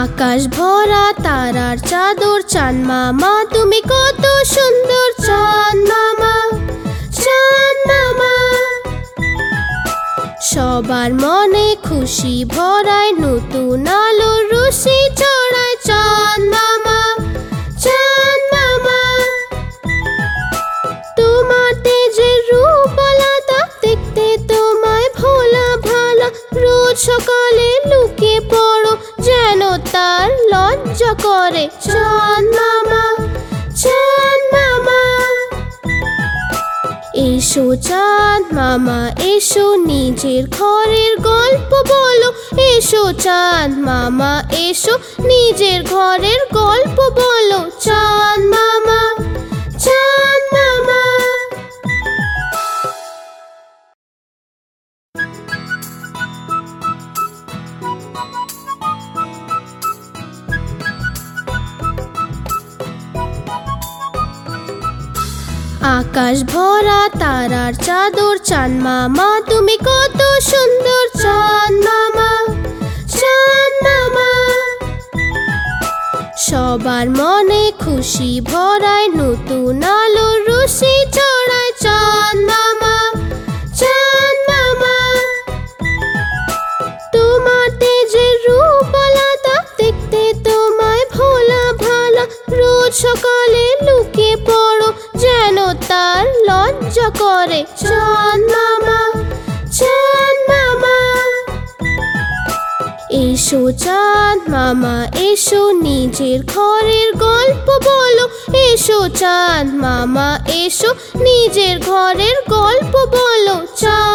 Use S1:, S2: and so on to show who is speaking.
S1: আকাশ ভরা, তারার চাদর চান মামা। তুমি কত সুন্দর চান মামা চান মামা। সবার মনে খুশি ভরায়, নতুন আলো রুশি চড়ায় চান মামা চান মামা। তোমার তেজের রূপ আলাদা, দেখতে তোমায় ভোলা ভালা। রোজ সকালে লুকিয়ে লজ্জা করে। চান মামা চান মামা। এসো চাঁদ মামা, এসো নিজের ঘরের গল্প বলো। এসো চাঁদ মামা, এসো নিজের ঘরের গল্প বলো। চাঁদ আকাশ ভরা, তারার চাদর চান মামা, তুমি কত সুন্দর চান মামা চান মামা। সবার মনে খুশি ভরায় নতুন তার লজ্জা করে। চান মামা চান মামা। এসো চাঁদ মামা, এসো নিজের ঘরের গল্প বলো। এসো চাঁদ মামা, এসো নিজের ঘরের গল্প বলো। চাঁদ